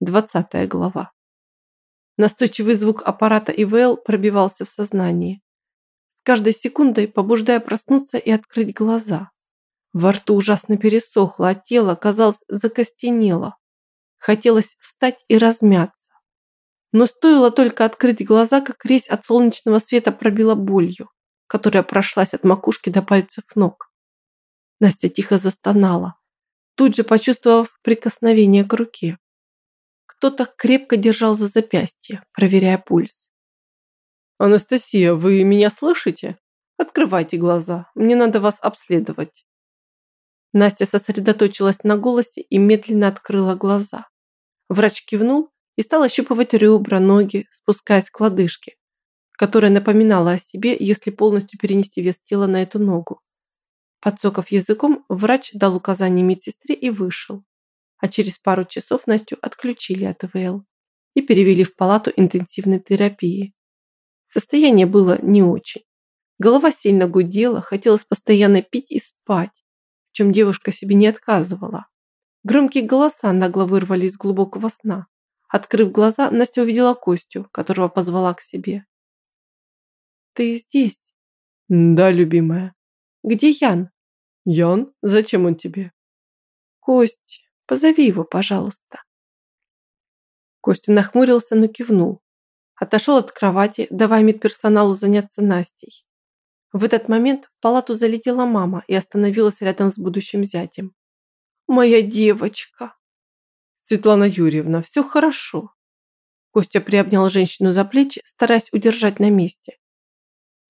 Двадцатая глава. Настойчивый звук аппарата ИВЛ пробивался в сознании, с каждой секундой побуждая проснуться и открыть глаза. Во рту ужасно пересохло, а тело, казалось, закостенело. Хотелось встать и размяться. Но стоило только открыть глаза, как резь от солнечного света пробила болью, которая прошлась от макушки до пальцев ног. Настя тихо застонала, тут же почувствовав прикосновение к руке. Кто-то крепко держал за запястье, проверяя пульс. «Анастасия, вы меня слышите? Открывайте глаза, мне надо вас обследовать». Настя сосредоточилась на голосе и медленно открыла глаза. Врач кивнул и стал ощупывать ребра, ноги, спускаясь к лодыжке, которая напоминала о себе, если полностью перенести вес тела на эту ногу. Подсоков языком, врач дал указание медсестре и вышел а через пару часов Настю отключили от ИВЛ и перевели в палату интенсивной терапии. Состояние было не очень. Голова сильно гудела, хотелось постоянно пить и спать, в чем девушка себе не отказывала. Громкие голоса нагло вырвались из глубокого сна. Открыв глаза, Настя увидела Костю, которого позвала к себе. «Ты здесь?» «Да, любимая». «Где Ян?» «Ян? Зачем он тебе?» «Кость, Позови его, пожалуйста». Костя нахмурился, но кивнул. Отошел от кровати, давая медперсоналу заняться Настей. В этот момент в палату залетела мама и остановилась рядом с будущим зятем. «Моя девочка!» «Светлана Юрьевна, все хорошо!» Костя приобнял женщину за плечи, стараясь удержать на месте.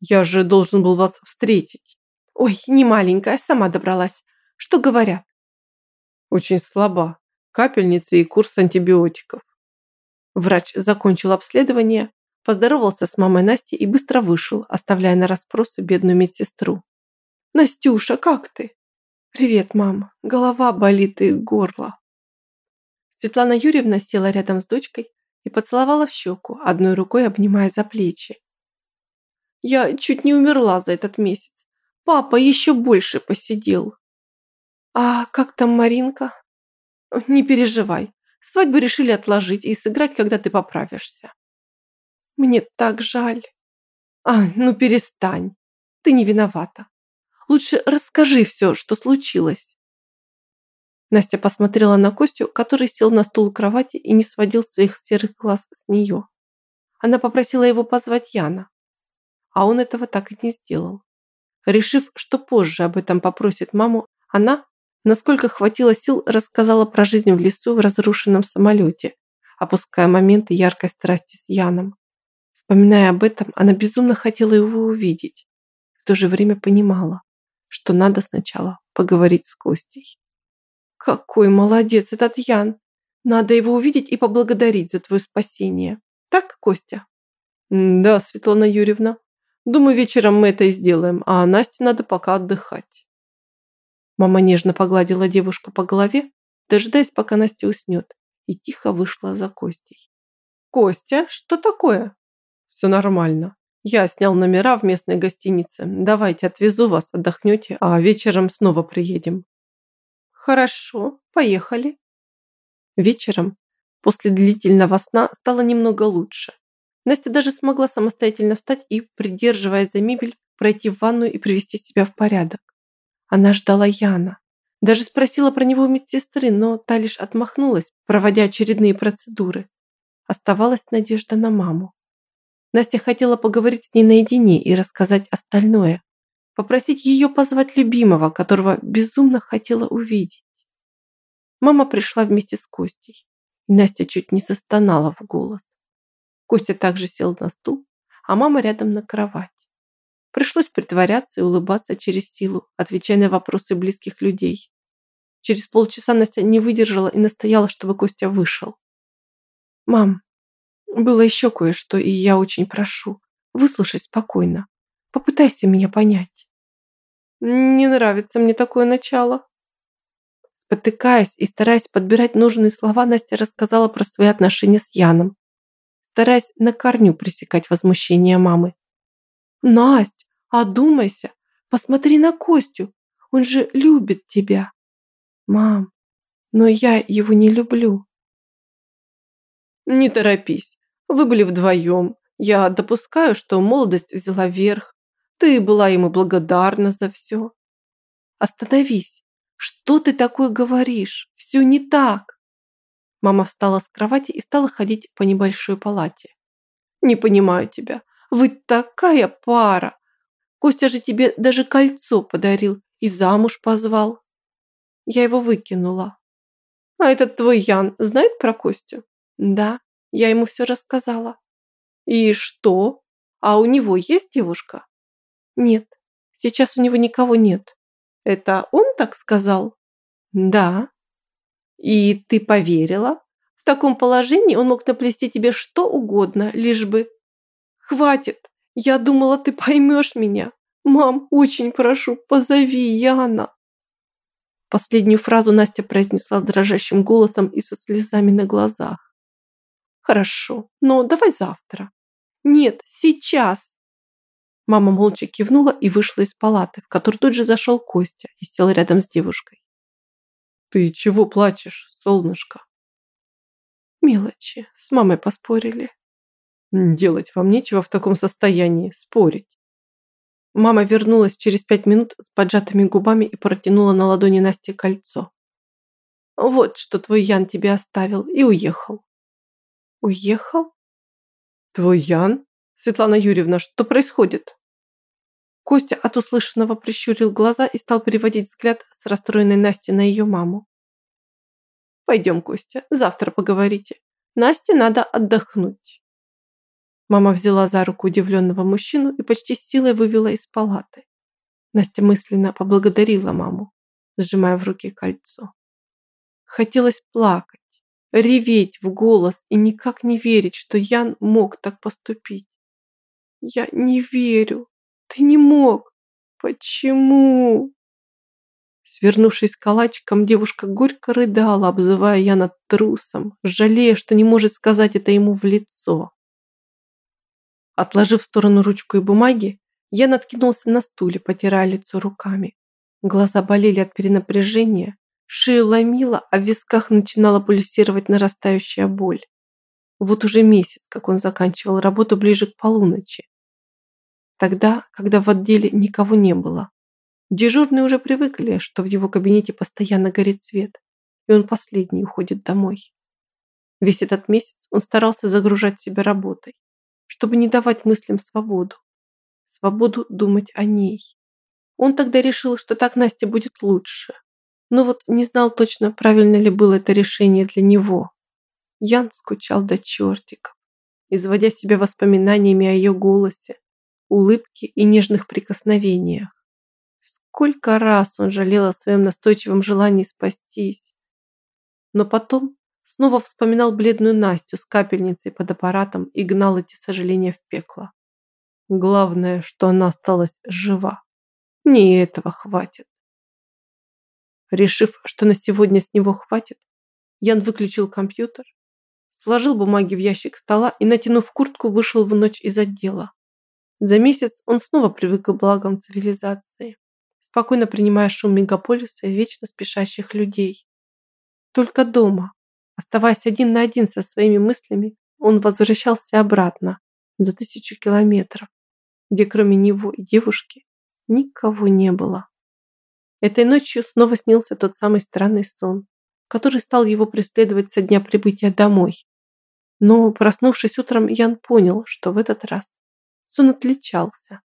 «Я же должен был вас встретить!» «Ой, не маленькая, сама добралась. Что говорят?» Очень слаба. Капельница и курс антибиотиков. Врач закончил обследование, поздоровался с мамой Настей и быстро вышел, оставляя на расспросы бедную медсестру. «Настюша, как ты?» «Привет, мама. Голова болит и горло». Светлана Юрьевна села рядом с дочкой и поцеловала в щеку, одной рукой обнимая за плечи. «Я чуть не умерла за этот месяц. Папа еще больше посидел. «А как там Маринка?» «Не переживай. Свадьбу решили отложить и сыграть, когда ты поправишься». «Мне так жаль». «А, ну перестань. Ты не виновата. Лучше расскажи все, что случилось». Настя посмотрела на Костю, который сел на стул у кровати и не сводил своих серых глаз с нее. Она попросила его позвать Яна, а он этого так и не сделал. Решив, что позже об этом попросит маму, она, Насколько хватило сил, рассказала про жизнь в лесу в разрушенном самолете, опуская моменты яркой страсти с Яном. Вспоминая об этом, она безумно хотела его увидеть. В то же время понимала, что надо сначала поговорить с Костей. «Какой молодец этот Ян! Надо его увидеть и поблагодарить за твое спасение. Так, Костя?» «Да, Светлана Юрьевна. Думаю, вечером мы это и сделаем, а Насте надо пока отдыхать». Мама нежно погладила девушку по голове, дожидаясь, пока Настя уснет, и тихо вышла за Костей. «Костя, что такое?» «Все нормально. Я снял номера в местной гостинице. Давайте отвезу вас, отдохнете, а вечером снова приедем». «Хорошо, поехали». Вечером, после длительного сна, стало немного лучше. Настя даже смогла самостоятельно встать и, придерживаясь за мебель, пройти в ванную и привести себя в порядок. Она ждала Яна. Даже спросила про него у медсестры, но та лишь отмахнулась, проводя очередные процедуры. Оставалась надежда на маму. Настя хотела поговорить с ней наедине и рассказать остальное. Попросить ее позвать любимого, которого безумно хотела увидеть. Мама пришла вместе с Костей. И Настя чуть не застонала в голос. Костя также сел на стул, а мама рядом на кровать. Пришлось притворяться и улыбаться через силу, отвечая на вопросы близких людей. Через полчаса Настя не выдержала и настояла, чтобы Костя вышел. «Мам, было еще кое-что, и я очень прошу. Выслушай спокойно. Попытайся меня понять». «Не нравится мне такое начало». Спотыкаясь и стараясь подбирать нужные слова, Настя рассказала про свои отношения с Яном, стараясь на корню пресекать возмущение мамы. «Насть, Одумайся, посмотри на Костю, он же любит тебя. Мам, но я его не люблю. Не торопись. Вы были вдвоем. Я допускаю, что молодость взяла верх. Ты была ему благодарна за все. Остановись. Что ты такое говоришь? Все не так. Мама встала с кровати и стала ходить по небольшой палате. Не понимаю тебя. Вы такая пара. Костя же тебе даже кольцо подарил и замуж позвал. Я его выкинула. А этот твой Ян знает про Костю? Да, я ему все рассказала. И что? А у него есть девушка? Нет, сейчас у него никого нет. Это он так сказал? Да. И ты поверила? В таком положении он мог наплести тебе что угодно, лишь бы... Хватит! Я думала, ты поймешь меня. Мам, очень прошу, позови Яна. Последнюю фразу Настя произнесла дрожащим голосом и со слезами на глазах. Хорошо, но давай завтра. Нет, сейчас. Мама молча кивнула и вышла из палаты, в которую тут же зашел Костя и сел рядом с девушкой. «Ты чего плачешь, солнышко?» «Мелочи. С мамой поспорили». «Делать вам нечего в таком состоянии, спорить». Мама вернулась через пять минут с поджатыми губами и протянула на ладони Насте кольцо. «Вот что твой Ян тебе оставил и уехал». «Уехал?» «Твой Ян? Светлана Юрьевна, что происходит?» Костя от услышанного прищурил глаза и стал переводить взгляд с расстроенной Насти на ее маму. «Пойдем, Костя, завтра поговорите. Насте надо отдохнуть». Мама взяла за руку удивленного мужчину и почти с силой вывела из палаты. Настя мысленно поблагодарила маму, сжимая в руке кольцо. Хотелось плакать, реветь в голос и никак не верить, что Ян мог так поступить. «Я не верю», ты не мог. Почему? Свернувшись калачиком, девушка горько рыдала, обзывая Яна трусом, жалея, что не может сказать это ему в лицо. Отложив в сторону ручку и бумаги, Ян откинулся на стуле, потирая лицо руками. Глаза болели от перенапряжения, шею ломило, а в висках начинала пульсировать нарастающая боль. Вот уже месяц, как он заканчивал работу ближе к полуночи. Тогда, когда в отделе никого не было. Дежурные уже привыкли, что в его кабинете постоянно горит свет, и он последний уходит домой. Весь этот месяц он старался загружать себя работой, чтобы не давать мыслям свободу. Свободу думать о ней. Он тогда решил, что так Насте будет лучше. Но вот не знал точно, правильно ли было это решение для него. Ян скучал до чертиков, изводя себя воспоминаниями о ее голосе, улыбке и нежных прикосновениях. Сколько раз он жалел о своем настойчивом желании спастись. Но потом снова вспоминал бледную Настю с капельницей под аппаратом и гнал эти сожаления в пекло. Главное, что она осталась жива. Не этого хватит. Решив, что на сегодня с него хватит, Ян выключил компьютер, сложил бумаги в ящик стола и, натянув куртку, вышел в ночь из отдела. За месяц он снова привык к благам цивилизации, спокойно принимая шум мегаполиса и вечно спешащих людей. Только дома, оставаясь один на один со своими мыслями, он возвращался обратно за тысячу километров, где кроме него и девушки никого не было. Этой ночью снова снился тот самый странный сон, который стал его преследовать со дня прибытия домой. Но, проснувшись утром, Ян понял, что в этот раз Сон отличался.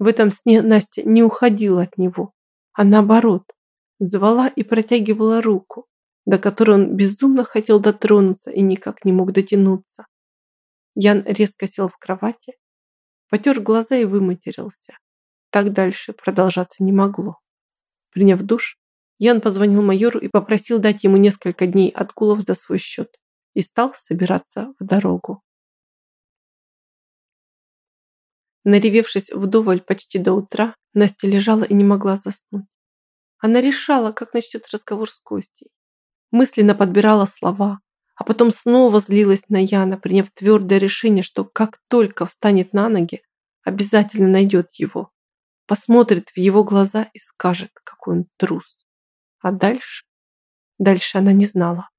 В этом сне Настя не уходила от него, а наоборот, звала и протягивала руку, до которой он безумно хотел дотронуться и никак не мог дотянуться. Ян резко сел в кровати, потер глаза и выматерился. Так дальше продолжаться не могло. Приняв душ, Ян позвонил майору и попросил дать ему несколько дней отгулов за свой счет и стал собираться в дорогу. Наревевшись вдоволь почти до утра, Настя лежала и не могла заснуть. Она решала, как начнет разговор с Костей. Мысленно подбирала слова, а потом снова злилась на Яна, приняв твердое решение, что как только встанет на ноги, обязательно найдет его, посмотрит в его глаза и скажет, какой он трус. А дальше? Дальше она не знала.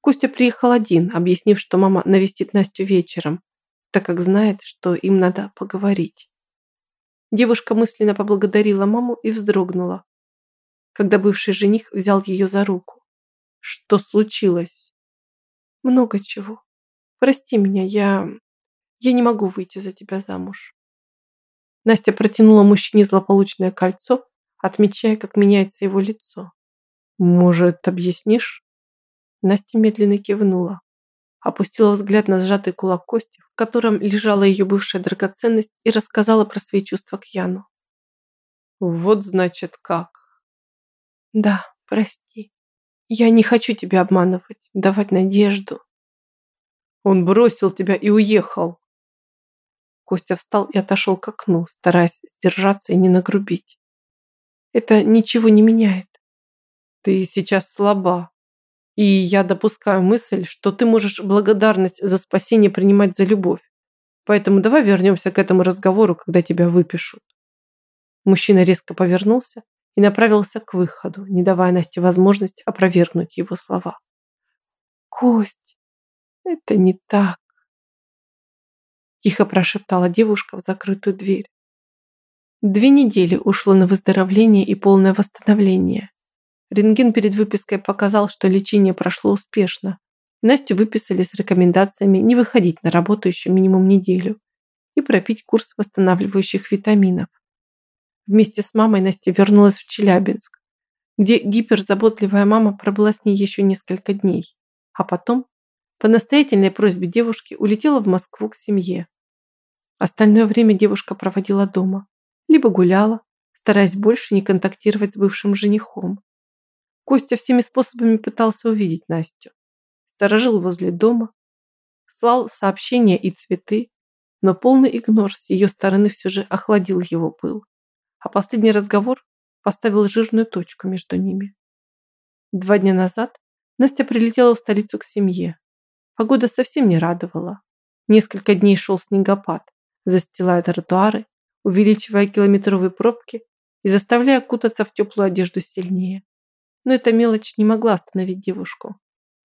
Костя приехал один, объяснив, что мама навестит Настю вечером, так как знает, что им надо поговорить. Девушка мысленно поблагодарила маму и вздрогнула, когда бывший жених взял ее за руку. Что случилось? Много чего. Прости меня, я... Я не могу выйти за тебя замуж. Настя протянула мужчине злополучное кольцо, отмечая, как меняется его лицо. «Может, объяснишь?» Настя медленно кивнула, опустила взгляд на сжатый кулак Кости, в котором лежала ее бывшая драгоценность, и рассказала про свои чувства к Яну. «Вот значит как». «Да, прости. Я не хочу тебя обманывать, давать надежду». «Он бросил тебя и уехал». Костя встал и отошел к окну, стараясь сдержаться и не нагрубить. «Это ничего не меняет. Ты сейчас слаба. И я допускаю мысль, что ты можешь благодарность за спасение принимать за любовь. Поэтому давай вернемся к этому разговору, когда тебя выпишут. Мужчина резко повернулся и направился к выходу, не давая Насте возможность опровергнуть его слова. «Кость, это не так!» Тихо прошептала девушка в закрытую дверь. Две недели ушло на выздоровление и полное восстановление. Рентген перед выпиской показал, что лечение прошло успешно. Настю выписали с рекомендациями не выходить на работу еще минимум неделю и пропить курс восстанавливающих витаминов. Вместе с мамой Настя вернулась в Челябинск, где гиперзаботливая мама пробыла с ней еще несколько дней, а потом, по настоятельной просьбе девушки, улетела в Москву к семье. Остальное время девушка проводила дома, либо гуляла, стараясь больше не контактировать с бывшим женихом, Костя всеми способами пытался увидеть Настю. Сторожил возле дома, слал сообщения и цветы, но полный игнор с ее стороны все же охладил его пыл. А последний разговор поставил жирную точку между ними. Два дня назад Настя прилетела в столицу к семье. Погода совсем не радовала. Несколько дней шел снегопад, застилая тротуары, увеличивая километровые пробки и заставляя кутаться в теплую одежду сильнее но эта мелочь не могла остановить девушку.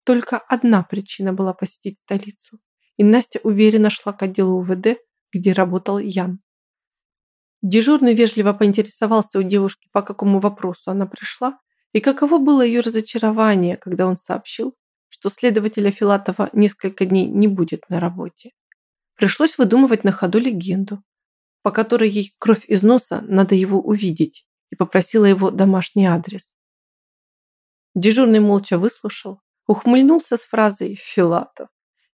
Только одна причина была посетить столицу, и Настя уверенно шла к отделу УВД, где работал Ян. Дежурный вежливо поинтересовался у девушки, по какому вопросу она пришла, и каково было ее разочарование, когда он сообщил, что следователя Филатова несколько дней не будет на работе. Пришлось выдумывать на ходу легенду, по которой ей кровь из носа надо его увидеть, и попросила его домашний адрес. Дежурный молча выслушал, ухмыльнулся с фразой «Филатов».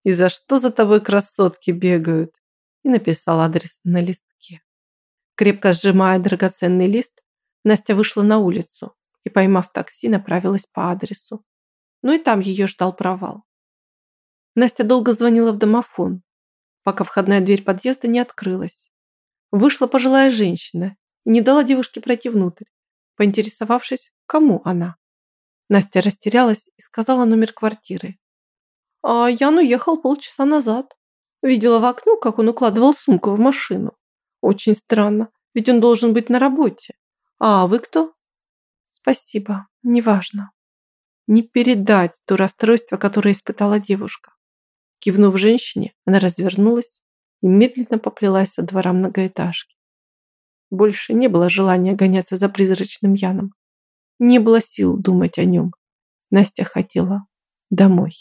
«И за что за тобой красотки бегают?» и написал адрес на листке. Крепко сжимая драгоценный лист, Настя вышла на улицу и, поймав такси, направилась по адресу. Но и там ее ждал провал. Настя долго звонила в домофон, пока входная дверь подъезда не открылась. Вышла пожилая женщина и не дала девушке пройти внутрь, поинтересовавшись, кому она. Настя растерялась и сказала номер квартиры. А Ян уехал полчаса назад. Видела в окно, как он укладывал сумку в машину. Очень странно, ведь он должен быть на работе. А вы кто? Спасибо, неважно. Не передать то расстройство, которое испытала девушка. Кивнув женщине, она развернулась и медленно поплелась со двора многоэтажки. Больше не было желания гоняться за призрачным Яном. Не было сил думать о нем. Настя хотела домой.